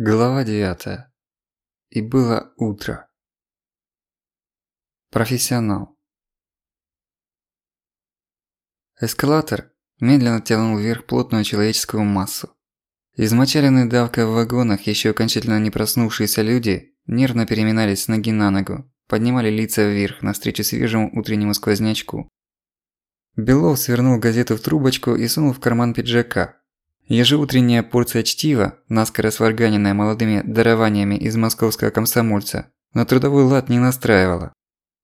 Глава 9. И было утро. Профессионал. Эскалатор медленно тянул вверх плотную человеческую массу. Измочаленные давкой в вагонах еще окончательно не проснувшиеся люди нервно переминались с ноги на ногу, поднимали лица вверх навстречу свежему утреннему сквознячку. Белов свернул газету в трубочку и сунул в карман пиджака, Ежеутренняя порция чтива, наскоро сварганенная молодыми дарованиями из московского комсомольца, на трудовой лад не настраивала.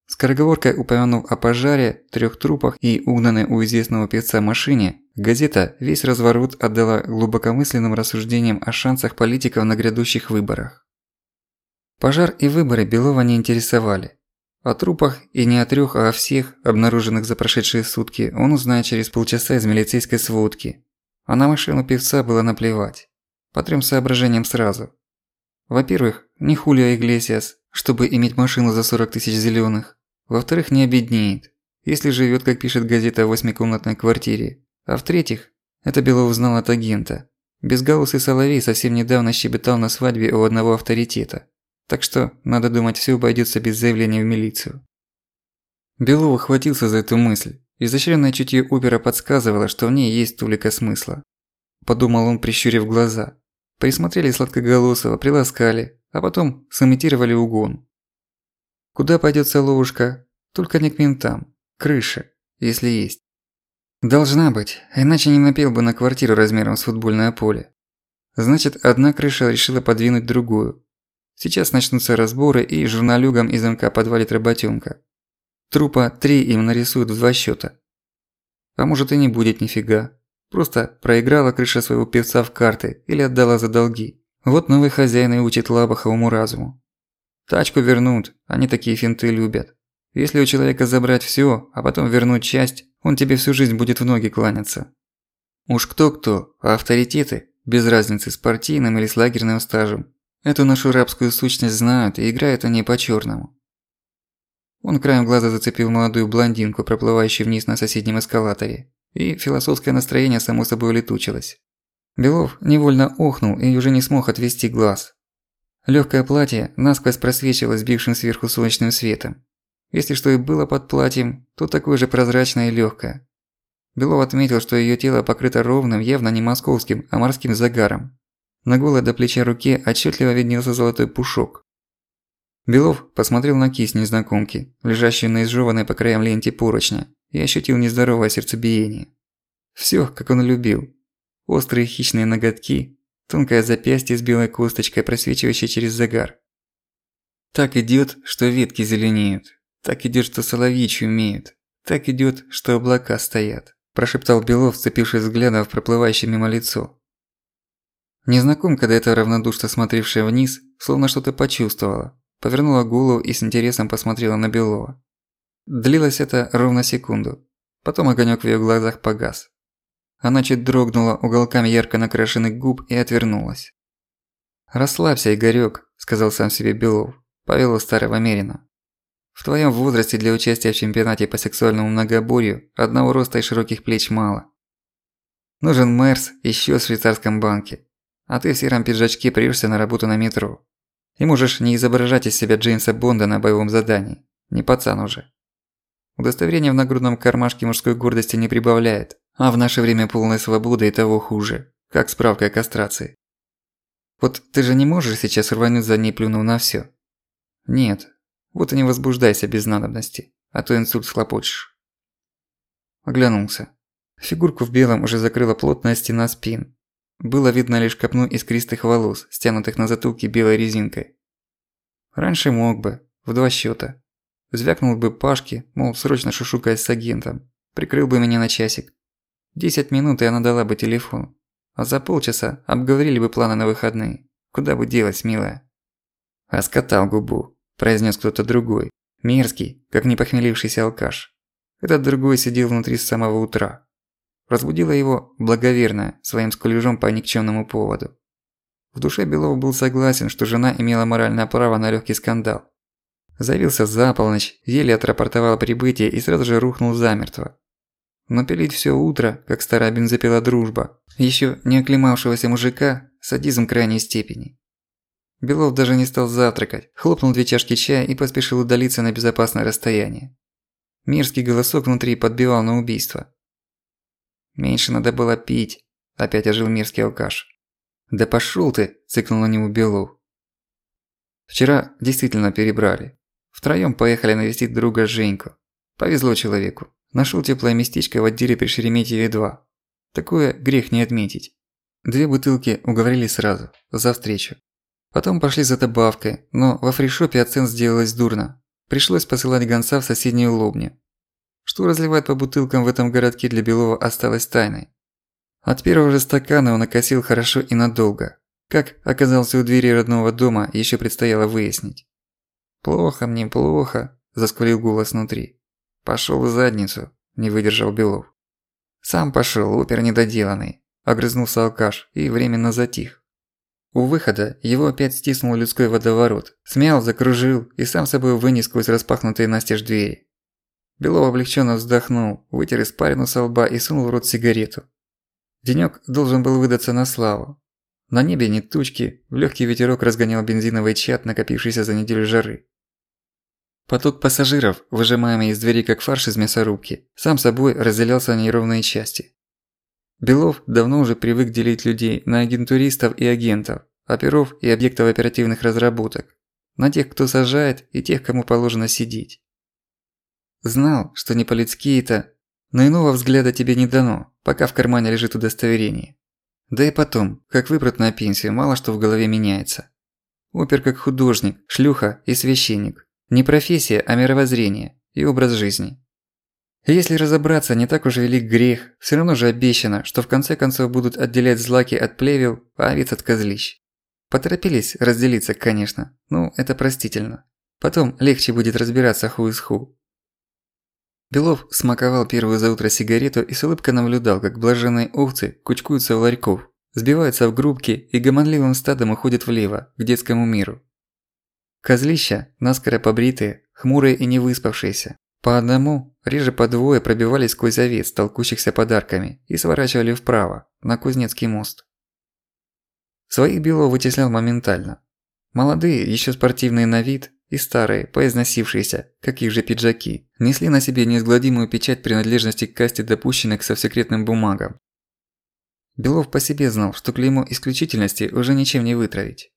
Скороговоркой упомянув о пожаре, трех трупах и угнанной у известного певца машине, газета весь разворот отдала глубокомысленным рассуждениям о шансах политиков на грядущих выборах. Пожар и выборы Белова не интересовали. О трупах и не о трёх, а о всех, обнаруженных за прошедшие сутки, он узнает через полчаса из милицейской сводки, а на машину певца было наплевать. По трем соображениям сразу. Во-первых, не Хулио Иглесиас, чтобы иметь машину за 40 тысяч зелёных. Во-вторых, не обеднеет, если живёт, как пишет газета, в восьмикомнатной квартире. А в-третьих, это Белов узнал от агента. Безголосый Соловей совсем недавно щебетал на свадьбе у одного авторитета. Так что, надо думать, всё обойдётся без заявления в милицию. Белов хватился за эту мысль. Изощренное чутье Убера подсказывало, что в ней есть тулика смысла. Подумал он, прищурив глаза. Присмотрели сладкоголосого, приласкали, а потом сымитировали угон. Куда пойдёт соловушка? Только не к ментам. Крыша, если есть. Должна быть, иначе не напел бы на квартиру размером с футбольное поле. Значит, одна крыша решила подвинуть другую. Сейчас начнутся разборы, и журналюгам из МК подвалит работёнка. Трупа три им нарисуют в два счета. А может и не будет нифига. Просто проиграла крыша своего певца в карты или отдала за долги. Вот новый хозяин и учит лабаховому разуму. Тачку вернут, они такие финты любят. Если у человека забрать всё, а потом вернуть часть, он тебе всю жизнь будет в ноги кланяться. Уж кто-кто, а авторитеты, без разницы с партийным или с лагерным стажем, эту нашу рабскую сущность знают и играют они по-чёрному. Он краем глаза зацепил молодую блондинку, проплывающую вниз на соседнем эскалаторе, и философское настроение само собой улетучилось. Белов невольно охнул и уже не смог отвести глаз. Легкое платье насквозь просвечивалось бившим сверху солнечным светом. Если что и было под платьем, то такое же прозрачное и легкое. Белов отметил, что ее тело покрыто ровным, явно не московским, а морским загаром. На голой до плеча руке отчетливо виднелся золотой пушок. Белов посмотрел на кисть незнакомки, лежащую на изжеванной по краям ленте поручня, и ощутил нездоровое сердцебиение. Всё, как он любил. Острые хищные ноготки, тонкое запястье с белой косточкой, просвечивающей через загар. Так идёт, что ветки зеленеют. Так идёт, что соловьи умеют. Так идёт, что облака стоят. Прошептал Белов, вцепившись взглядом в проплывающее мимо лицо. Незнакомка, до этого равнодушно смотревшая вниз, словно что-то почувствовала, Повернула голову и с интересом посмотрела на Белова. Длилось это ровно секунду. Потом огонёк в её глазах погас. Она чуть дрогнула уголками ярко накрашенных губ и отвернулась. «Расслабься, Игорёк», – сказал сам себе Белов, повело старого Мерина. «В твоём возрасте для участия в чемпионате по сексуальному многоборью одного роста и широких плеч мало. Нужен Мерс ещё в швейцарском банке, а ты в сером пиджачке прёшься на работу на метро. И можешь не изображать из себя Джеймса Бонда на боевом задании. Не пацан уже. Удостоверение в нагрудном кармашке мужской гордости не прибавляет, а в наше время полной свободы и того хуже, как справка о кастрации. Вот ты же не можешь сейчас рвануть за ней, плюнув на всё? Нет. Вот и не возбуждайся без надобности, а то инсульт схлопочешь. Оглянулся. Фигурку в белом уже закрыла плотная стена спин, было видно лишь копну искристых волос, стянутых на затылке белой резинкой. Раньше мог бы, в два счета. Звякнул бы Пашке, мол, срочно шушукаясь с агентом. Прикрыл бы меня на часик. Десять минут, и она дала бы телефон. А за полчаса обговорили бы планы на выходные. Куда бы делась, милая? Оскотал губу, произнес кто-то другой. Мерзкий, как не похмелившийся алкаш. Этот другой сидел внутри с самого утра. Разбудила его благоверная своим скулежом по никчемному поводу. В душе Белов был согласен, что жена имела моральное право на легкий скандал. Завился за полночь, еле отрапортовал прибытие и сразу же рухнул замертво. Но пилить все утро, как старая бензопила дружба, еще не оклемавшегося мужика, садизм крайней степени. Белов даже не стал завтракать, хлопнул две чашки чая и поспешил удалиться на безопасное расстояние. Мерзкий голосок внутри подбивал на убийство. «Меньше надо было пить», – опять ожил мерзкий алкаш. «Да пошёл ты!» – цыкнул на него Белов. Вчера действительно перебрали. Втроём поехали навестить друга Женьку. Повезло человеку. Нашёл теплое местечко в отделе при Шереметьеве-2. Такое грех не отметить. Две бутылки уговорили сразу, за встречу. Потом пошли за добавкой, но во фришопе оцен сделалось дурно. Пришлось посылать гонца в соседнюю лобню. Что разливать по бутылкам в этом городке для Белова осталось тайной. От первого же стакана он окосил хорошо и надолго. Как оказался у двери родного дома, еще предстояло выяснить. «Плохо мне, плохо», – засквалил голос внутри. «Пошёл в задницу», – не выдержал Белов. «Сам пошёл, опер недоделанный», – огрызнулся алкаш и временно затих. У выхода его опять стиснул людской водоворот, смял, закружил и сам собой вынес сквозь распахнутые настежь двери. Белов облегченно вздохнул, вытер испарину со лба и сунул в рот сигарету. Денёк должен был выдаться на славу. На небе нет тучки, в легкий ветерок разгонял бензиновый чат, накопившийся за неделю жары. Поток пассажиров, выжимаемый из двери как фарш из мясорубки, сам собой разделялся на неровные части. Белов давно уже привык делить людей на агентуристов и агентов, оперов и объектов оперативных разработок, на тех, кто сажает, и тех, кому положено сидеть. Знал, что не по-людски это, но иного взгляда тебе не дано, пока в кармане лежит удостоверение. Да и потом, как выбрать на пенсию, мало что в голове меняется. Опер как художник, шлюха и священник. Не профессия, а мировоззрение и образ жизни. Если разобраться, не так уж велик грех, все равно же обещано, что в конце концов будут отделять злаки от плевел, а овец от козлищ. Поторопились разделиться, конечно, ну это простительно. Потом легче будет разбираться ху из ху. Белов смаковал первую за утро сигарету и с улыбкой наблюдал, как блаженные овцы кучкуются в ларьков, сбиваются в группки и гомонливым стадом уходят влево, к детскому миру. Козлища, наскоро побритые, хмурые и не выспавшиеся, по одному, реже по двое пробивались сквозь овец, толкущихся подарками, и сворачивали вправо, на Кузнецкий мост. Своих Белов вычислял моментально. Молодые, еще спортивные на вид, и старые, поизносившиеся, как их же пиджаки, несли на себе неизгладимую печать принадлежности к касте допущенных со секретным бумагам. Белов по себе знал, что клеймо исключительности уже ничем не вытравить.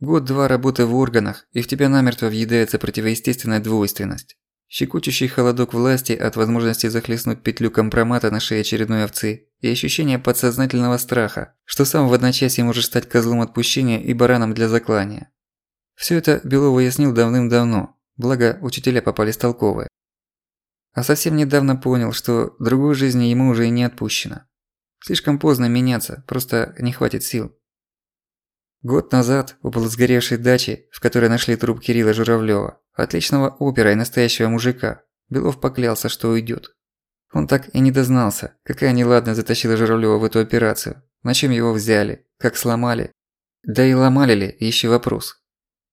Год-два работы в органах, и в тебя намертво въедается противоестественная двойственность. Щекочущий холодок власти от возможности захлестнуть петлю компромата на шее очередной овцы и ощущение подсознательного страха, что сам в одночасье можешь стать козлом отпущения и бараном для заклания. Все это Белов выяснил давным-давно, благо учителя попались толковые. А совсем недавно понял, что другой жизни ему уже и не отпущено. Слишком поздно меняться, просто не хватит сил. Год назад у полусгоревшей дачи, в которой нашли труп Кирилла Журавлёва, отличного опера и настоящего мужика, Белов поклялся, что уйдет. Он так и не дознался, какая неладная затащила Журавлёва в эту операцию, на чем его взяли, как сломали. Да и ломали ли, еще вопрос.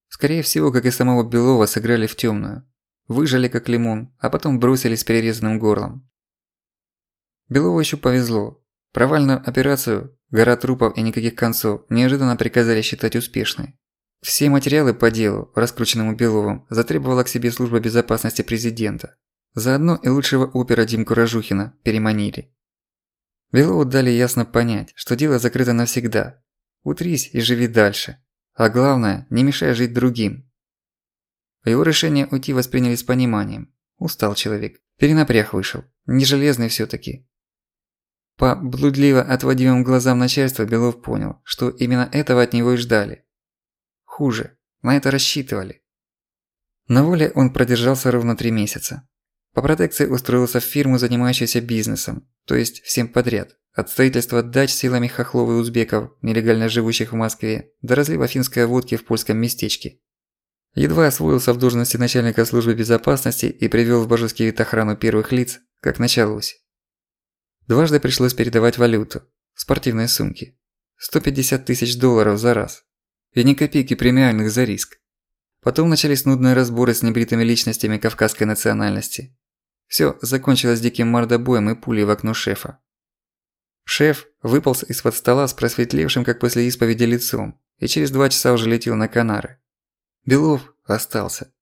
Скорее всего, как и самого Белова, сыграли в тёмную. Выжали как лимон, а потом бросили с перерезанным горлом. Белову ещё повезло. Провальную операцию, гора трупов и никаких концов, неожиданно приказали считать успешной. Все материалы по делу, раскрученному Беловым, затребовала к себе служба безопасности президента. Заодно и лучшего опера Димку Ражухина переманили. Белову дали ясно понять, что дело закрыто навсегда. Утрись и живи дальше. А главное, не мешай жить другим. Его решение уйти восприняли с пониманием. Устал человек. Перенапряг вышел. Не железный всё-таки. По блудливо отводимым глазам начальства Белов понял, что именно этого от него и ждали. Хуже. На это рассчитывали. На воле он продержался ровно три месяца. По протекции устроился в фирму, занимающуюся бизнесом, то есть всем подряд. От строительства дач силами хохлов и узбеков, нелегально живущих в Москве, до разлива финской водки в польском местечке. Едва освоился в должности начальника службы безопасности и привёл в божеский вид охрану первых лиц, как началось. Дважды пришлось передавать валюту, в спортивной сумке. 150 тысяч долларов за раз. И ни копейки премиальных за риск. Потом начались нудные разборы с небритыми личностями кавказской национальности. Всё закончилось диким мордобоем и пулей в окно шефа. Шеф выполз из-под стола с просветлевшим, как после исповеди, лицом, и через два часа уже летел на Канары. Белов остался.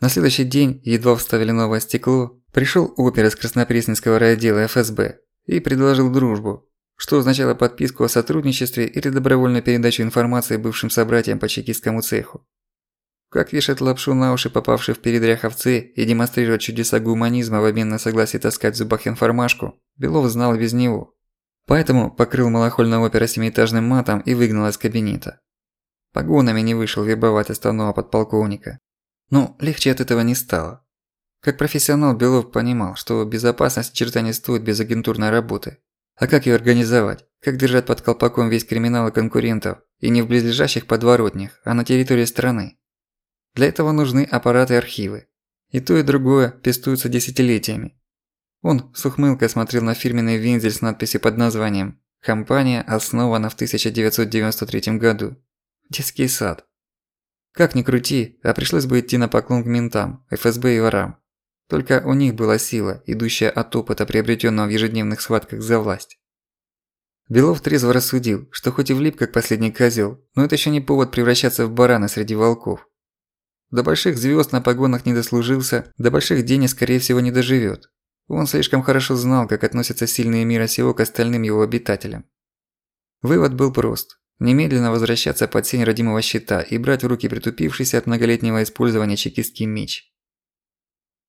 На следующий день, едва вставили новое стекло, пришел опер из Краснопресненского райотдела ФСБ и предложил дружбу, что означало подписку о сотрудничестве или добровольную передачу информации бывшим собратьям по чекистскому цеху. Как вешать лапшу на уши попавшие в передрях овцы и демонстрировать чудеса гуманизма в обмен на согласие таскать в зубах информашку, Белов знал без него. Поэтому покрыл малохольного опера семиэтажным матом и выгнал из кабинета. Погонами не вышел вербовать основного подполковника. Но легче от этого не стало. Как профессионал Белов понимал, что безопасность черта не стоит без агентурной работы. А как ее организовать? Как держать под колпаком весь криминал и конкурентов? И не в близлежащих подворотнях, а на территории страны. Для этого нужны аппараты и архивы. И то, и другое пестуются десятилетиями. Он с ухмылкой смотрел на фирменный вензель с надписью под названием «Компания основана в 1993 году». Детский сад. Как ни крути, а пришлось бы идти на поклон к ментам, ФСБ и ворам. Только у них была сила, идущая от опыта, приобретенного в ежедневных схватках за власть. Белов трезво рассудил, что хоть и влип как последний козел, но это еще не повод превращаться в барана среди волков. До больших звезд на погонах не дослужился, до больших денег, скорее всего, не доживет. Он слишком хорошо знал, как относятся сильные мира сего к остальным его обитателям. Вывод был прост. Немедленно возвращаться под сень родимого щита и брать в руки притупившийся от многолетнего использования чекистский меч.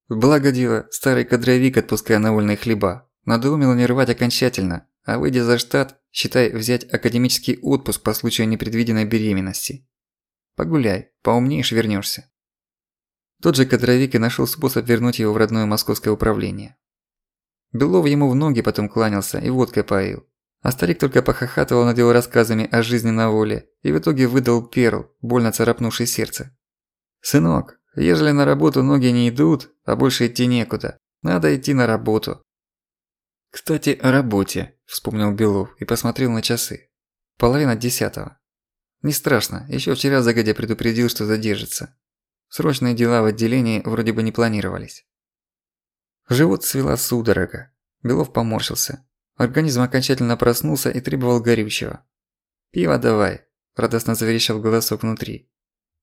Благо дело, старый кадровик, отпуская на вольные хлеба, надоумил не рвать окончательно, а выйдя за штат, считай взять академический отпуск по случаю непредвиденной беременности. Погуляй, поумнеешь вернешься. Тот же кадровик и нашел способ вернуть его в родное московское управление. Белов ему в ноги потом кланялся и водкой поил. А старик только похохатывал над его рассказами о жизни на воле и в итоге выдал перл, больно царапнувший сердце. «Сынок, ежели на работу ноги не идут, а больше идти некуда, надо идти на работу». «Кстати, о работе», – вспомнил Белов и посмотрел на часы. «Половина десятого. Не страшно, еще вчера загодя предупредил, что задержится. Срочные дела в отделении вроде бы не планировались. Живот свела судорога. Белов поморщился. Организм окончательно проснулся и требовал горючего. «Пиво давай», – радостно заверещал голосок внутри.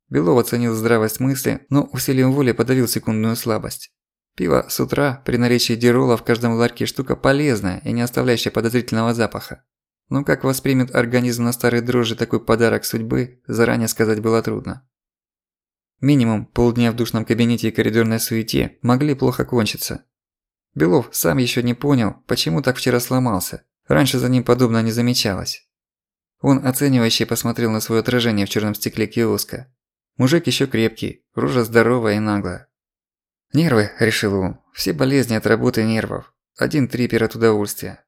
Белов оценил здравость мысли, но усилием воли подавил секундную слабость. Пиво с утра при наличии дирола в каждом ларьке штука полезная и не оставляющая подозрительного запаха. Но как воспримет организм на старой дрожжи такой подарок судьбы, заранее сказать было трудно. Минимум полдня в душном кабинете и коридорной суете могли плохо кончиться. Белов сам еще не понял, почему так вчера сломался. Раньше за ним подобное не замечалось. Он оценивающе посмотрел на свое отражение в черном стекле киоска. Мужик еще крепкий, рожа здоровая и наглая. «Нервы», – решил он, – «все болезни от работы нервов. Один трипер от удовольствия».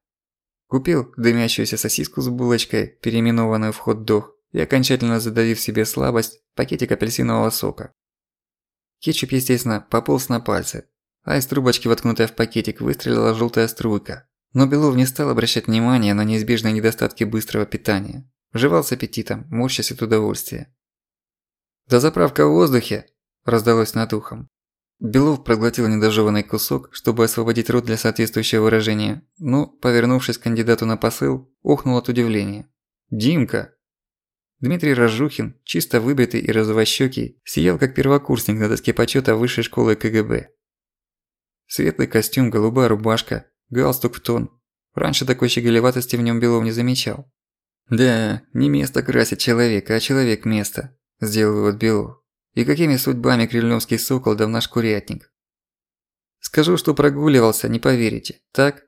Купил дымящуюся сосиску с булочкой, переименованную в хот-дог, и окончательно задавив себе слабость, пакетик апельсинового сока. Кетчуп, естественно, пополз на пальцы, а из трубочки, воткнутой в пакетик, выстрелила желтая струйка. Но Белов не стал обращать внимания на неизбежные недостатки быстрого питания. Жевал с аппетитом, морщась от удовольствия. «Да заправка в воздухе!» – раздалось над ухом. Белов проглотил недожеванный кусок, чтобы освободить рот для соответствующего выражения, но, повернувшись к кандидату на посыл, охнул от удивления. «Димка!» Дмитрий Разжухин, чисто выбритый и розовощёкий, сиял как первокурсник на доске почёта высшей школы КГБ. Светлый костюм, голубая рубашка, галстук в тон. Раньше такой щеголеватости в нём Белов не замечал. «Да, не место красит человека, а человек место», – сделал вывод Белов. «И какими судьбами крильновский сокол да в наш курятник?» «Скажу, что прогуливался, не поверите, так?»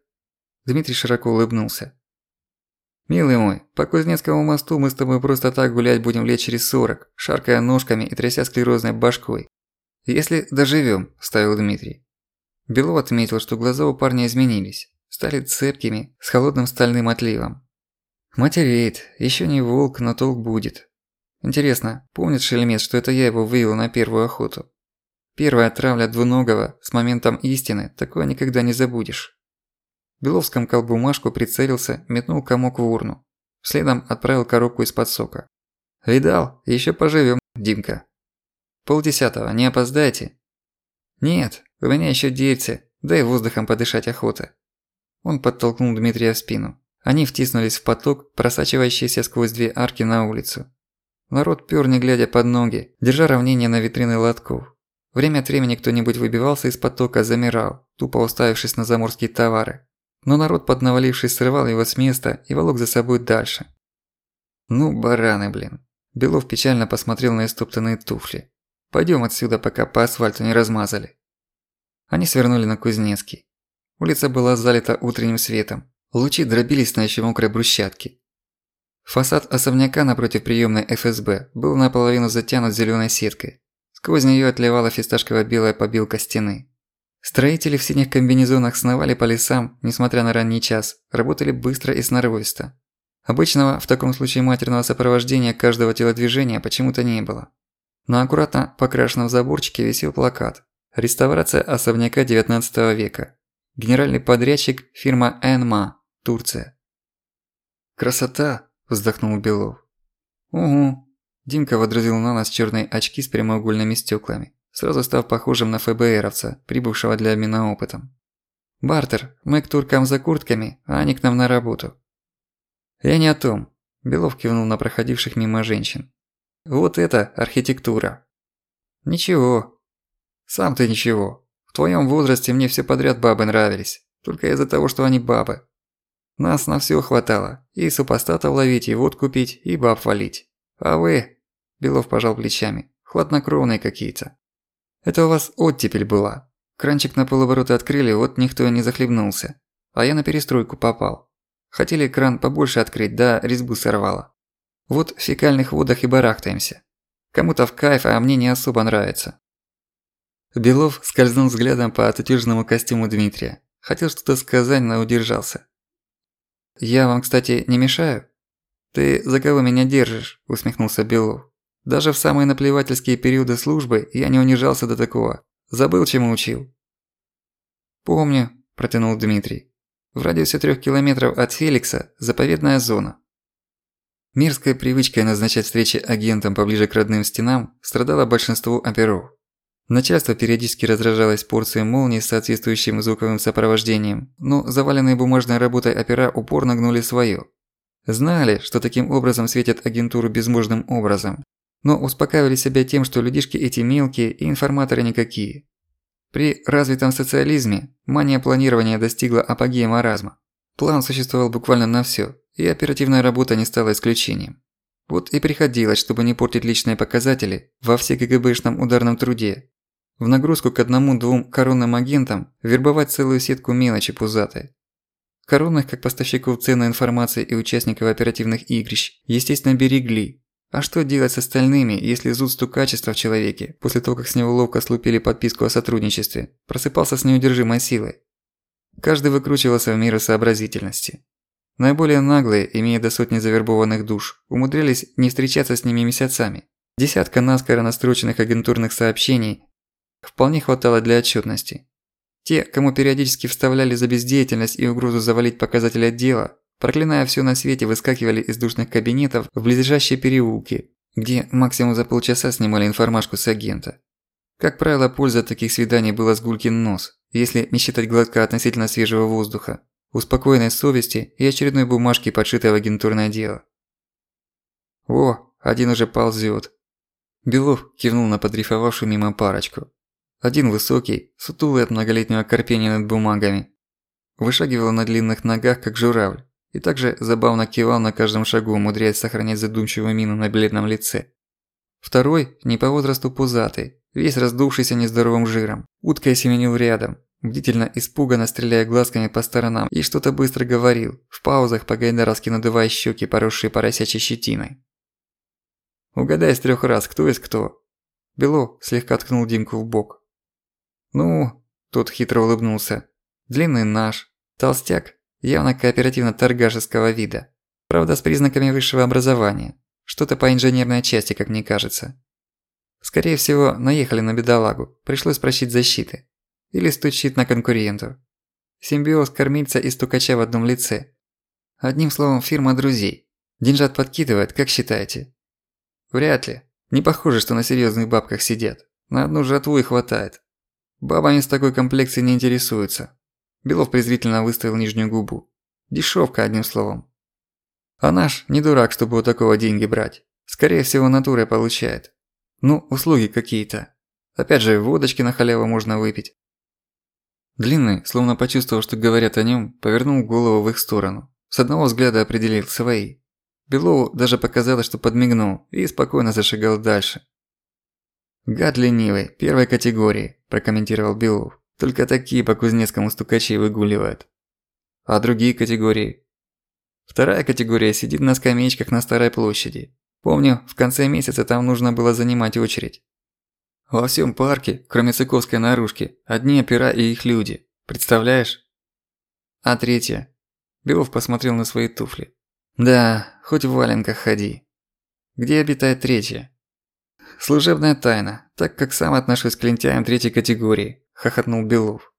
Дмитрий широко улыбнулся. «Милый мой, по Кузнецкому мосту мы с тобой просто так гулять будем лет через сорок, шаркая ножками и тряся склерозной башкой. Если доживем, вставил Дмитрий. Белов отметил, что глаза у парня изменились, стали цепкими, с холодным стальным отливом. Матереет, еще не волк, но толк будет. Интересно, помнит Шельмец, что это я его вывел на первую охоту? Первая травля двуногого с моментом истины, такое никогда не забудешь. Белов скомкал бумажку, прицелился, метнул комок в урну. Следом отправил коробку из-под сока. «Видал? Еще поживем, Димка». «Полдесятого, не опоздайте». «Нет, у меня еще дельце, да и воздухом подышать охота». Он подтолкнул Дмитрия в спину. Они втиснулись в поток, просачивающийся сквозь две арки на улицу. Народ пёр не глядя под ноги, держа равнение на витрины лотков. Время от времени кто-нибудь выбивался из потока, замирал, тупо уставившись на заморские товары. Но народ, поднавалившись, срывал его с места и волок за собой дальше. Ну, бараны, блин. Белов печально посмотрел на истоптанные туфли. Пойдём отсюда, пока по асфальту не размазали. Они свернули на Кузнецкий. Улица была залита утренним светом. Лучи дробились на ещё мокрой брусчатке. Фасад особняка напротив приёмной ФСБ был наполовину затянут зелёной сеткой. Сквозь неё отливала фисташково-белая побилка стены. Строители в синих комбинезонах сновали по лесам, несмотря на ранний час, работали быстро и сноровисто. Обычного, в таком случае матерного сопровождения каждого телодвижения почему-то не было. На аккуратно покрашенном заборчике висел плакат «Реставрация особняка XIX века. Генеральный подрядчик – фирма «Энма», Турция». «Красота!» – вздохнул Белов. «Угу». Димка водрузил на нас черные очки с прямоугольными стеклами сразу став похожим на ФБРовца, прибывшего для обмена опытом. «Бартер, мы к туркам за куртками, а они к нам на работу». «Я не о том», – Белов кивнул на проходивших мимо женщин. «Вот это архитектура». «Ничего». «Сам ты ничего. В твоем возрасте мне все подряд бабы нравились, только из-за того, что они бабы. Нас на все хватало, и супостатов ловить, и водку пить, и баб валить. А вы...» – Белов пожал плечами. «Хладнокровные какие-то». Это у вас оттепель была. Кранчик на полоборота открыли, вот никто и не захлебнулся. А я на перестройку попал. Хотели кран побольше открыть, да резьбу сорвало. Вот в фекальных водах и барахтаемся. Кому-то в кайф, а мне не особо нравится. Белов скользнул взглядом по отутюженному костюму Дмитрия. Хотел что-то сказать, но удержался. «Я вам, кстати, не мешаю?» «Ты за кого меня держишь?» – усмехнулся Белов. Даже в самые наплевательские периоды службы я не унижался до такого. Забыл, чему учил. «Помню», – протянул Дмитрий. «В радиусе трех километров от Феликса – заповедная зона». Мерзкой привычкой назначать встречи агентам поближе к родным стенам страдало большинство оперов. Начальство периодически раздражалось порцией молний с соответствующим звуковым сопровождением, но заваленные бумажной работой опера упорно гнули своё. Знали, что таким образом светят агентуру безможным образом, но успокаивали себя тем, что людишки эти мелкие и информаторы никакие. При развитом социализме мания планирования достигла апогея маразма. План существовал буквально на всё, и оперативная работа не стала исключением. Вот и приходилось, чтобы не портить личные показатели, во все КГБшном ударном труде. В нагрузку к одному-двум коронным агентам вербовать целую сетку мелочи пузатой. Коронных, как поставщиков ценной информации и участников оперативных игрищ, естественно, берегли, а что делать с остальными, если зудство качества в человеке, после того, как с него ловко слупили подписку о сотрудничестве, просыпался с неудержимой силой? Каждый выкручивался в меру сообразительности. Наиболее наглые, имея до сотни завербованных душ, умудрялись не встречаться с ними месяцами. Десятка наскоро настроченных агентурных сообщений вполне хватало для отчетности. Те, кому периодически вставляли за бездеятельность и угрозу завалить показатели отдела, Проклиная все на свете, выскакивали из душных кабинетов в близлежащие переулки, где максимум за полчаса снимали информашку с агента. Как правило, польза от таких свиданий была с гулькин нос, если не считать глотка относительно свежего воздуха, успокоенной совести и очередной бумажки, подшитой в агентурное дело. «О, один уже ползёт!» Белов кивнул на подрифовавшую мимо парочку. Один высокий, сутулый от многолетнего корпения над бумагами. Вышагивал на длинных ногах, как журавль и также забавно кивал на каждом шагу, умудряясь сохранять задумчивую мину на бледном лице. Второй, не по возрасту пузатый, весь раздувшийся нездоровым жиром, уткой семенил рядом, бдительно испуганно стреляя глазками по сторонам и что-то быстро говорил, в паузах по-гайдаровски надувая щеки, поросшие поросячей щетиной. «Угадай с трех раз, кто есть кто?» Бело слегка ткнул Димку в бок. «Ну...» – тот хитро улыбнулся. «Длинный наш, толстяк, явно кооперативно-торгашеского вида. Правда, с признаками высшего образования. Что-то по инженерной части, как мне кажется. Скорее всего, наехали на бедолагу, пришлось просить защиты. Или стучит на конкуренту. Симбиоз кормильца и стукача в одном лице. Одним словом, фирма друзей. Деньжат подкидывает, как считаете? Вряд ли. Не похоже, что на серьёзных бабках сидят. На одну жатву и хватает. Бабами с такой комплекцией не интересуются. Белов презрительно выставил нижнюю губу. Дешевка, одним словом. А наш не дурак, чтобы у такого деньги брать. Скорее всего, натурой получает. Ну, услуги какие-то. Опять же, водочки на халяву можно выпить. Длинный, словно почувствовал, что говорят о нем, повернул голову в их сторону. С одного взгляда определил свои. Белову даже показалось, что подмигнул и спокойно зашагал дальше. «Гад ленивый, первой категории», – прокомментировал Белов. «Только такие по Кузнецкому стукачи выгуливают». «А другие категории?» «Вторая категория сидит на скамеечках на Старой площади. Помню, в конце месяца там нужно было занимать очередь. Во всем парке, кроме Сыковской наружки, одни опера и их люди. Представляешь? А третья. Белов посмотрел на свои туфли. Да, хоть в валенках ходи. Где обитает третья? Служебная тайна, так как сам отношусь к лентяям третьей категории, хохотнул Белов.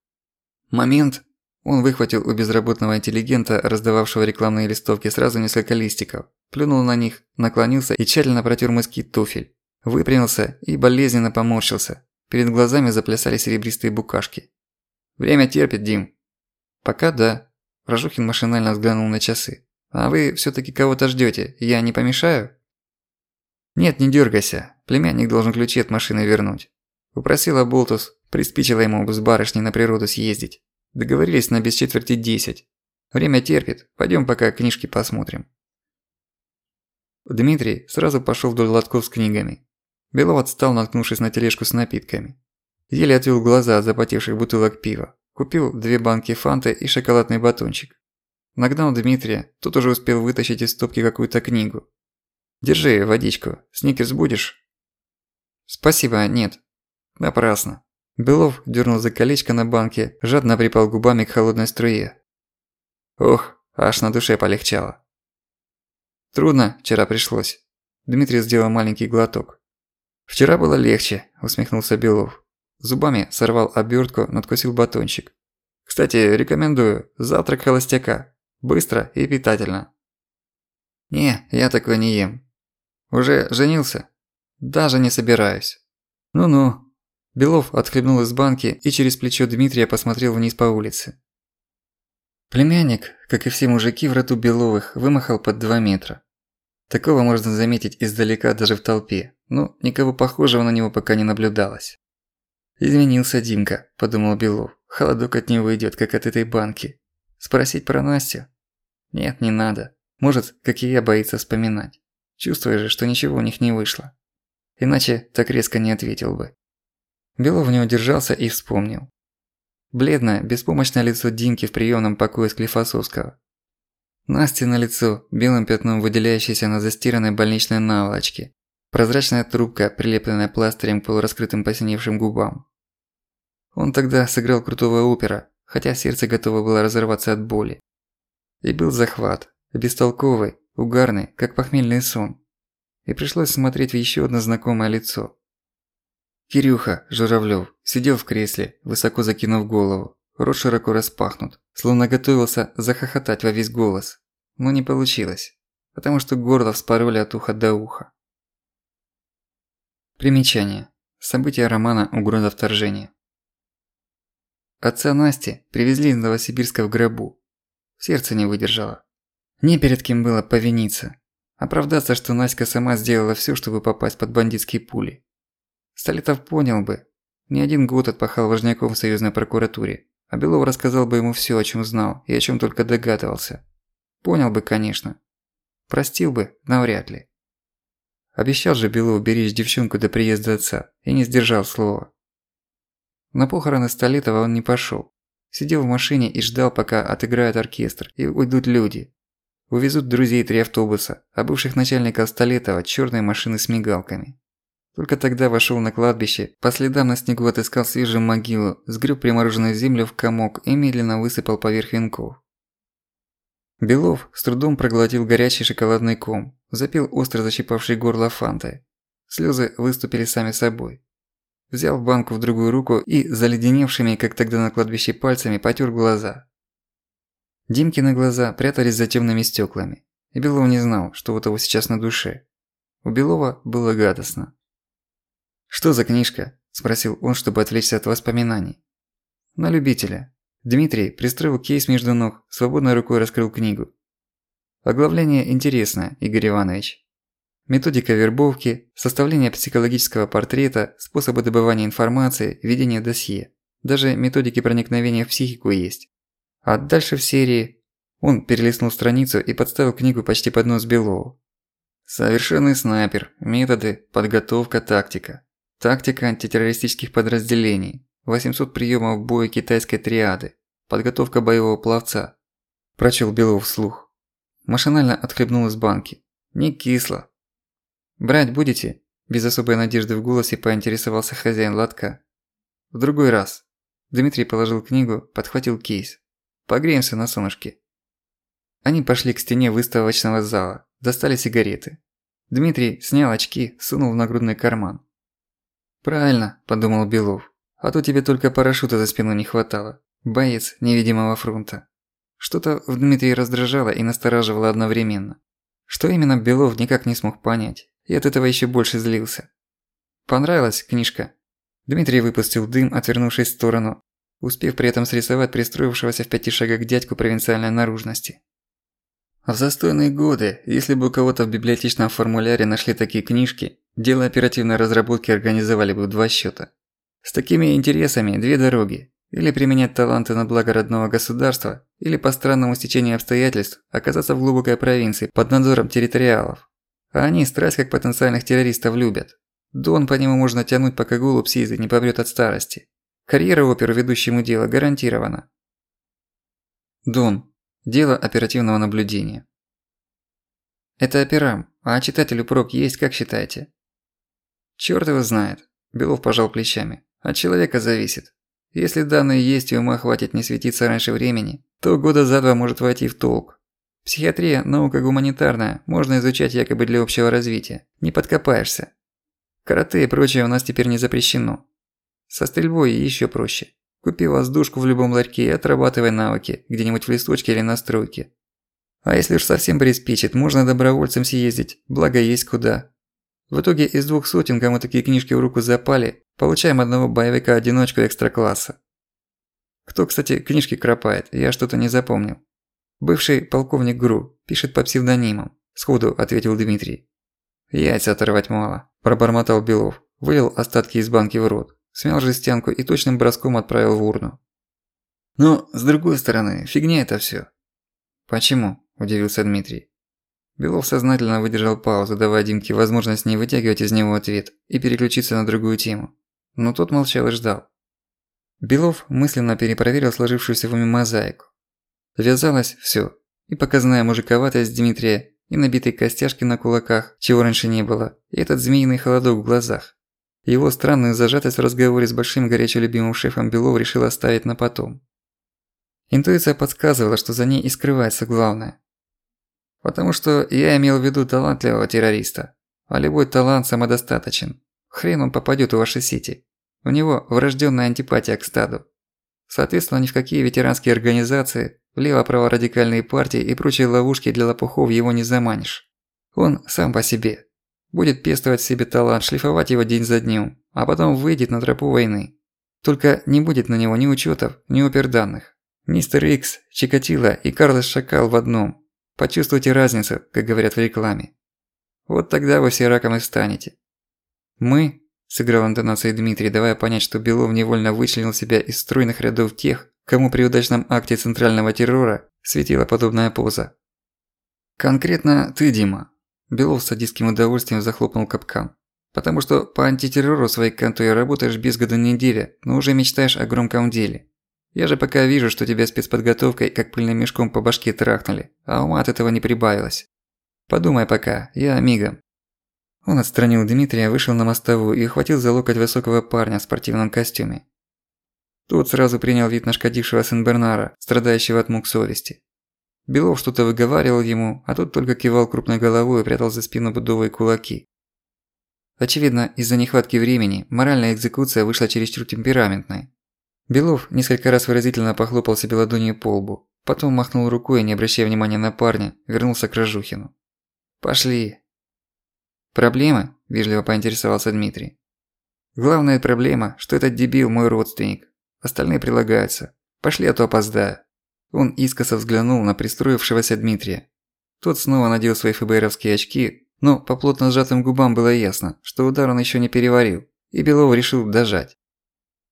Момент. Он выхватил у безработного интеллигента, раздававшего рекламные листовки, сразу несколько листиков, плюнул на них, наклонился и тщательно протер мыски туфель. Выпрямился и болезненно поморщился. Перед глазами заплясали серебристые букашки. «Время терпит, Дим». «Пока да». Рожухин машинально взглянул на часы. «А вы всё-таки кого-то ждёте? Я не помешаю?» «Нет, не дёргайся. Племянник должен ключи от машины вернуть». Упросила Болтус, приспичила ему с барышней на природу съездить. Договорились на без четверти десять. Время терпит. Пойдём пока книжки посмотрим. Дмитрий сразу пошёл вдоль лотков с книгами. Белов отстал, наткнувшись на тележку с напитками. Еле отвел глаза от запотевших бутылок пива. Купил две банки фанты и шоколадный батончик. Нагнал Дмитрия, тот уже успел вытащить из стопки какую-то книгу. «Держи водичку. Сникерс будешь?» «Спасибо, нет». «Напрасно». Белов дернул за колечко на банке, жадно припал губами к холодной струе. Ох, аж на душе полегчало. Трудно вчера пришлось. Дмитрий сделал маленький глоток. «Вчера было легче», – усмехнулся Белов. Зубами сорвал обертку, надкусил батончик. «Кстати, рекомендую. Завтрак холостяка. Быстро и питательно». «Не, я такое не ем». «Уже женился?» «Даже не собираюсь». «Ну-ну». Белов отхлебнул из банки и через плечо Дмитрия посмотрел вниз по улице. Племянник, как и все мужики в роту Беловых, вымахал под два метра. Такого можно заметить издалека даже в толпе, но никого похожего на него пока не наблюдалось. «Изменился Димка», – подумал Белов. «Холодок от него идёт, как от этой банки. Спросить про Настю? Нет, не надо. Может, как и я, боится вспоминать. Чувствуя же, что ничего у них не вышло. Иначе так резко не ответил бы». Белов не удержался и вспомнил. Бледное, беспомощное лицо Димки в приёмном покое Склифосовского. Настя на лицо, белым пятном выделяющейся на застиранной больничной наволочке. Прозрачная трубка, прилепленная пластырем к полураскрытым посиневшим губам. Он тогда сыграл крутого опера, хотя сердце готово было разорваться от боли. И был захват, бестолковый, угарный, как похмельный сон. И пришлось смотреть в ещё одно знакомое лицо. Кирюха Журавлёв сидел в кресле, высоко закинув голову, рот широко распахнут, словно готовился захохотать во весь голос. Но не получилось, потому что горло вспороли от уха до уха. Примечание. События романа «Угроза вторжения». Отца Насти привезли из Новосибирска в гробу. Сердце не выдержало. Не перед кем было повиниться. Оправдаться, что Наська сама сделала всё, чтобы попасть под бандитские пули. Столетов понял бы. Не один год отпахал важняком в союзной прокуратуре. А Белов рассказал бы ему всё, о чём знал и о чём только догадывался. Понял бы, конечно. Простил бы, навряд ли. Обещал же Белов беречь девчонку до приезда отца и не сдержал слова. На похороны Столетова он не пошёл. Сидел в машине и ждал, пока отыграет оркестр и уйдут люди. Увезут друзей три автобуса, а бывших начальников Столетова чёрные машины с мигалками. Только тогда вошел на кладбище, по следам на снегу отыскал свежую могилу, сгреб примороженную землю в комок и медленно высыпал поверх венков. Белов с трудом проглотил горячий шоколадный ком, запил остро защипавший горло фантой. Слезы выступили сами собой. Взял банку в другую руку и, заледеневшими, как тогда на кладбище пальцами, потёр глаза. Димкины глаза прятались за темными стеклами, и Белов не знал, что у того сейчас на душе. У Белова было гадостно. «Что за книжка?» – спросил он, чтобы отвлечься от воспоминаний. «На любителя. Дмитрий пристроил кейс между ног, свободной рукой раскрыл книгу. Оглавление интересное, Игорь Иванович. Методика вербовки, составление психологического портрета, способы добывания информации, ведение досье. Даже методики проникновения в психику есть. А дальше в серии... Он перелистнул страницу и подставил книгу почти под нос Белову. Совершенный снайпер, методы, подготовка, тактика. Тактика антитеррористических подразделений, 800 приемов боя китайской триады, подготовка боевого пловца. Прочел Белов вслух. Машинально отхлебнул из банки. Не кисло. «Брать будете?» Без особой надежды в голосе поинтересовался хозяин лотка. «В другой раз». Дмитрий положил книгу, подхватил кейс. «Погреемся на солнышке». Они пошли к стене выставочного зала, достали сигареты. Дмитрий снял очки, сунул в нагрудный карман. «Правильно», – подумал Белов. «А то тебе только парашюта за спину не хватало. Боец невидимого фронта». Что-то в Дмитрии раздражало и настораживало одновременно. Что именно Белов никак не смог понять, и от этого еще больше злился. «Понравилась книжка?» Дмитрий выпустил дым, отвернувшись в сторону, успев при этом срисовать пристроившегося в пяти шагах дядьку провинциальной наружности. В застойные годы, если бы у кого-то в библиотечном формуляре нашли такие книжки, дело оперативной разработки организовали бы в два счета. С такими интересами две дороги. Или применять таланты на благо родного государства, или по странному стечению обстоятельств оказаться в глубокой провинции под надзором территориалов. А они страсть как потенциальных террористов любят. Дон по нему можно тянуть, пока голубь сизый не помрет от старости. Карьера оперу ведущему дело гарантирована. Дон. Дело оперативного наблюдения. Это операм, а читателю прок есть, как считаете? Чёрт его знает. Белов пожал плечами. От человека зависит. Если данные есть и ума хватит не светиться раньше времени, то года за два может войти в толк. Психиатрия – наука гуманитарная, можно изучать якобы для общего развития. Не подкопаешься. Карате и прочее у нас теперь не запрещено. Со стрельбой ещё проще. Купи воздушку в любом ларьке и отрабатывай навыки, где-нибудь в листочке или на стройке. А если уж совсем приспичит, можно добровольцем съездить, благо есть куда. В итоге из двух сотен, кому такие книжки в руку запали, получаем одного боевика-одиночку экстра-класса. Кто, кстати, книжки кропает, я что-то не запомнил. Бывший полковник ГРУ, пишет по псевдонимам, сходу ответил Дмитрий. Яйца оторвать мало, пробормотал Белов, вылил остатки из банки в рот. Смял жестянку и точным броском отправил в урну. Но, с другой стороны, фигня это всё. «Почему?» – удивился Дмитрий. Белов сознательно выдержал паузу, давая Димке возможность не вытягивать из него ответ и переключиться на другую тему. Но тот молчал и ждал. Белов мысленно перепроверил сложившуюся в уме мозаику. Вязалось всё. И показная мужиковатость Дмитрия, и набитые костяшки на кулаках, чего раньше не было, и этот змеиный холодок в глазах. Его странную зажатость в разговоре с большим горячо любимым шефом Белов решил оставить на потом. Интуиция подсказывала, что за ней и скрывается главное. Потому что я имел в виду талантливого террориста. А любой талант самодостаточен. Хрен он попадёт в ваши сети. У него врождённая антипатия к стаду. Соответственно, ни в какие ветеранские организации, влево-право-радикальные партии и прочие ловушки для лопухов его не заманишь. Он сам по себе. Будет пестовать себе талант, шлифовать его день за днем, а потом выйдет на тропу войны. Только не будет на него ни учетов, ни оперданных. Мистер Икс, Чикатило и Карлос Шакал в одном. Почувствуйте разницу, как говорят в рекламе. Вот тогда вы все раком и станете. Мы, сыграл интонацией Дмитрий, давая понять, что Белов невольно вычленил себя из стройных рядов тех, кому при удачном акте центрального террора светила подобная поза. Конкретно ты, Дима, Белов с садистским удовольствием захлопнул капкан. Потому что по антитеррору своей конторе работаешь без года недели, но уже мечтаешь о громком деле. Я же пока вижу, что тебя спецподготовкой как пыльным мешком по башке трахнули, а ума от этого не прибавилось. Подумай пока, я мигом. Он отстранил Дмитрия, вышел на мостовую и ухватил за локоть высокого парня в спортивном костюме. Тот сразу принял вид нашкодившего Сен-Бернара, страдающего от мук совести. Белов что-то выговаривал ему, а тот только кивал крупной головой и прятал за спину будовые кулаки. Очевидно, из-за нехватки времени моральная экзекуция вышла чересчур темпераментной. Белов несколько раз выразительно похлопал себе ладонью по лбу, потом махнул рукой не обращая внимания на парня, вернулся к Рожухину. «Пошли». «Проблемы?» – вежливо поинтересовался Дмитрий. «Главная проблема, что этот дебил мой родственник. Остальные прилагаются. Пошли, а то опоздаю». Он искоса взглянул на пристроившегося Дмитрия. Тот снова надел свои ФБРовские очки, но по плотно сжатым губам было ясно, что удар он еще не переварил, и Белов решил дожать.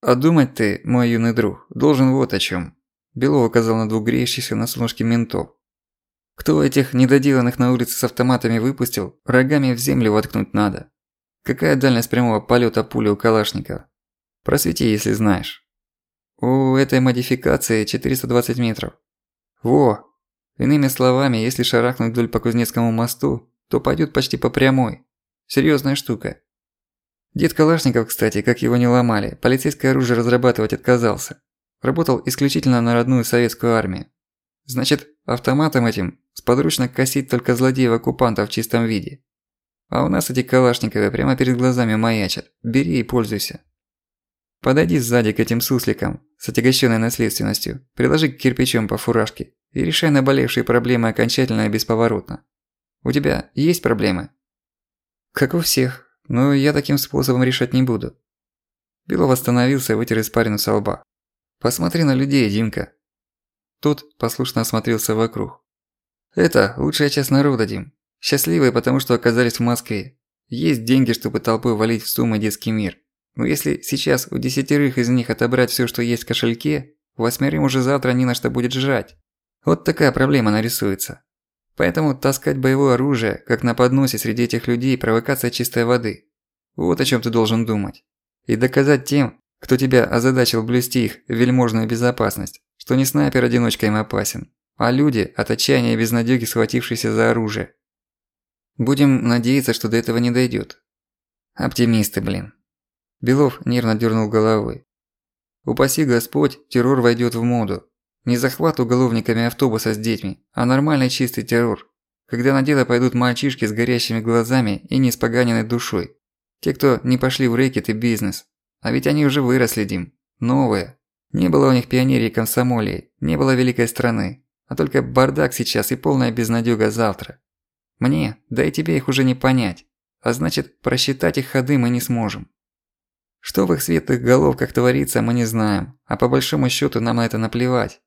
«А думать ты, мой юный друг, должен вот о чем. Белов указал на двух греющихся на солнышке ментов. «Кто этих недоделанных на улице с автоматами выпустил, рогами в землю воткнуть надо. Какая дальность прямого полета пули у Калашникова? Просвети, если знаешь». «У этой модификации 420 метров». «Во, Иными словами, если шарахнуть вдоль по Кузнецкому мосту, то пойдет почти по прямой. Серьезная штука. Дед Калашников, кстати, как его не ломали, полицейское оружие разрабатывать отказался. Работал исключительно на родную советскую армию. Значит, автоматом этим сподручно косить только злодеев-оккупантов в чистом виде. А у нас эти Калашниковы прямо перед глазами маячат. Бери и пользуйся. Подойди сзади к этим сусликам с отягощенной наследственностью, приложи к кирпичам по фуражке и решай наболевшие проблемы окончательно и бесповоротно. У тебя есть проблемы? Как у всех, но я таким способом решать не буду. Белов остановился и вытер испарину со лба. Посмотри на людей, Димка. Тот послушно осмотрелся вокруг. Это лучшая часть народа, Дим. Счастливые, потому что оказались в Москве. Есть деньги, чтобы толпой валить в суммы детский мир. Но если сейчас у десятерых из них отобрать всё, что есть в кошельке, восьмерым уже завтра не на что будет жрать. Вот такая проблема нарисуется. Поэтому таскать боевое оружие, как на подносе среди этих людей, провокация чистой воды. Вот о чём ты должен думать. И доказать тем, кто тебя озадачил блюсти их вельможную безопасность, что не снайпер-одиночка им опасен, а люди от отчаяния и безнадёги схватившиеся за оружие. Будем надеяться, что до этого не дойдёт. Оптимисты, блин. Белов нервно дернул головой. Упаси Господь, террор войдет в моду. Не захват уголовниками автобуса с детьми, а нормальный чистый террор. Когда на дело пойдут мальчишки с горящими глазами и неиспоганенной душой. Те, кто не пошли в рэкет и бизнес. А ведь они уже выросли, Дим. Новые. Не было у них пионерии комсомолии, не было великой страны. А только бардак сейчас и полная безнадёга завтра. Мне, да и тебе их уже не понять. А значит, просчитать их ходы мы не сможем. Что в их светлых головках творится, мы не знаем, а по большому счету нам на это наплевать.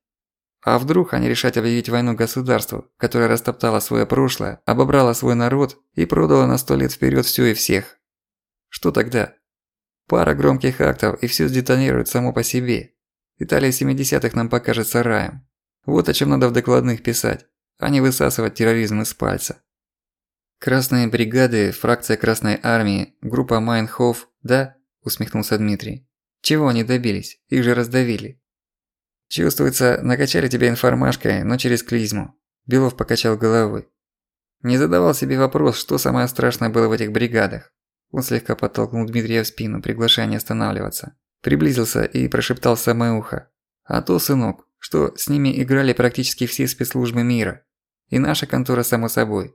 А вдруг они решат объявить войну государству, которое растоптало свое прошлое, обобрало свой народ и продало на сто лет вперед все и всех? Что тогда? Пара громких актов и все сдетонирует само по себе. Италия 70-х нам покажется раем. Вот о чем надо в докладных писать, а не высасывать терроризм из пальца. Красные бригады, фракция Красной Армии, группа Майнхоф, да? усмехнулся Дмитрий. Чего они добились? Их же раздавили. Чувствуется, накачали тебя информашкой, но через клизму. Белов покачал головой. Не задавал себе вопрос, что самое страшное было в этих бригадах. Он слегка подтолкнул Дмитрия в спину, приглашая не останавливаться. Приблизился и прошептал в самое ухо. «А то, сынок, что с ними играли практически все спецслужбы мира. И наша контора, само собой.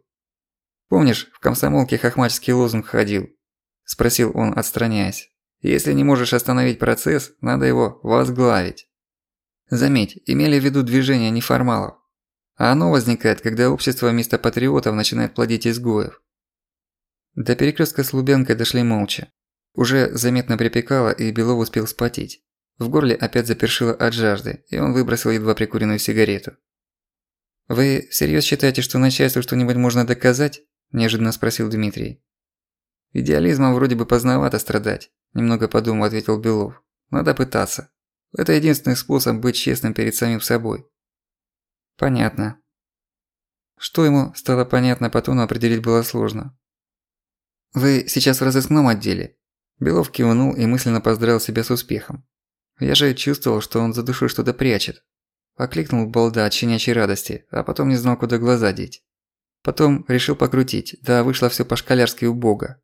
Помнишь, в комсомолке хохмаческий лозунг ходил?» Спросил он, отстраняясь. Если не можешь остановить процесс, надо его возглавить. Заметь, имели в виду движение неформалов. А оно возникает, когда общество вместо патриотов начинает плодить изгоев. До перекрестка с Лубянкой дошли молча. Уже заметно припекало, и Белов успел спотеть. В горле опять запершило от жажды, и он выбросил едва прикуренную сигарету. «Вы всерьёз считаете, что начальству что-нибудь можно доказать?» – неожиданно спросил Дмитрий. «Идеализмом вроде бы поздновато страдать. Немного подумал, ответил Белов. Надо пытаться. Это единственный способ быть честным перед самим собой. Понятно. Что ему стало понятно по тону определить было сложно. Вы сейчас в разыскном отделе? Белов кивнул и мысленно поздравил себя с успехом. Я же чувствовал, что он за душой что-то прячет. Окликнул балда от щенячьей радости, а потом не знал, куда глаза деть. Потом решил покрутить, да вышло всё по-школярски убого.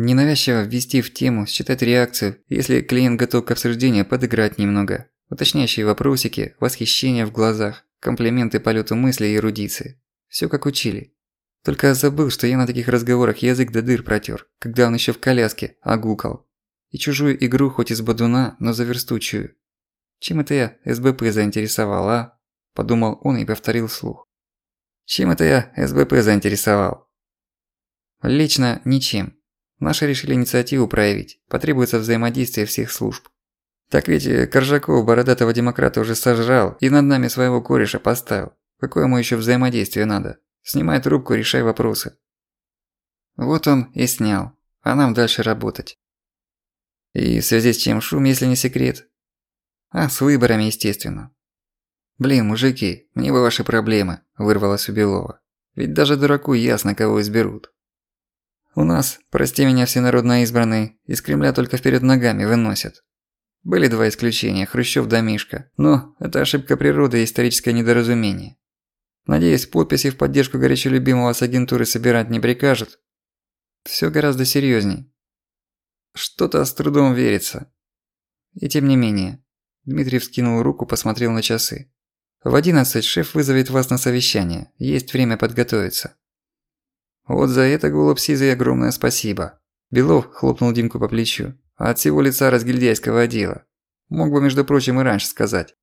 Ненавязчиво ввести в тему, считать реакцию, если клиент готов к обсуждению, подыграть немного. Уточняющие вопросики, восхищение в глазах, комплименты полету мысли и эрудиции. Всё как учили. Только забыл, что я на таких разговорах язык до дыр протер, когда он еще в коляске огукал. И чужую игру хоть из бодуна, но заверстучую. Чем это я СБП заинтересовал, а? Подумал он и повторил вслух. Чем это я СБП заинтересовал? Лично ничем. Наши решили инициативу проявить. Потребуется взаимодействие всех служб. Так ведь э, Коржаков бородатого демократа уже сожрал и над нами своего кореша поставил. Какое ему еще взаимодействие надо? Снимай трубку, решай вопросы. Вот он и снял. А нам дальше работать. И в связи с чем шум, если не секрет? А, с выборами, естественно. Блин, мужики, мне бы ваши проблемы, вырвалось у Белова. Ведь даже дураку ясно, кого изберут. У нас, прости меня, всенародно избранные, из Кремля только вперед ногами выносят. Были два исключения – Хрущев да Мишка. Но это ошибка природы и историческое недоразумение. Надеюсь, подписи в поддержку горячо любимого с агентуры собирать не прикажут. Всё гораздо серьёзней. Что-то с трудом верится. И тем не менее. Дмитрий вскинул руку, посмотрел на часы. В одиннадцать шеф вызовет вас на совещание. Есть время подготовиться. Вот за это, голубь сизый, огромное спасибо. Белов хлопнул Димку по плечу. От всего лица разгильдяйского отдела. Мог бы, между прочим, и раньше сказать.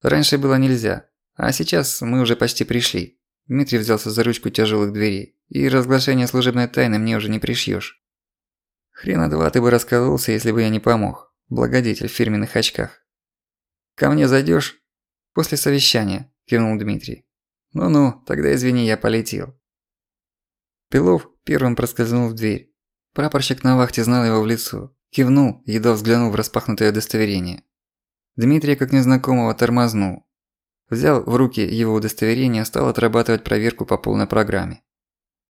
Раньше было нельзя. А сейчас мы уже почти пришли. Дмитрий взялся за ручку тяжелых дверей. И разглашение служебной тайны мне уже не пришьёшь. Хрена два ты бы раскололся, если бы я не помог. Благодетель в фирменных очках. Ко мне зайдёшь? После совещания, кивнул Дмитрий. Ну-ну, тогда извини, я полетел. Пилов первым проскользнул в дверь. Прапорщик на вахте знал его в лицо. Кивнул, едва взглянул в распахнутое удостоверение. Дмитрия, как незнакомого, тормознул. Взял в руки его удостоверение, стал отрабатывать проверку по полной программе.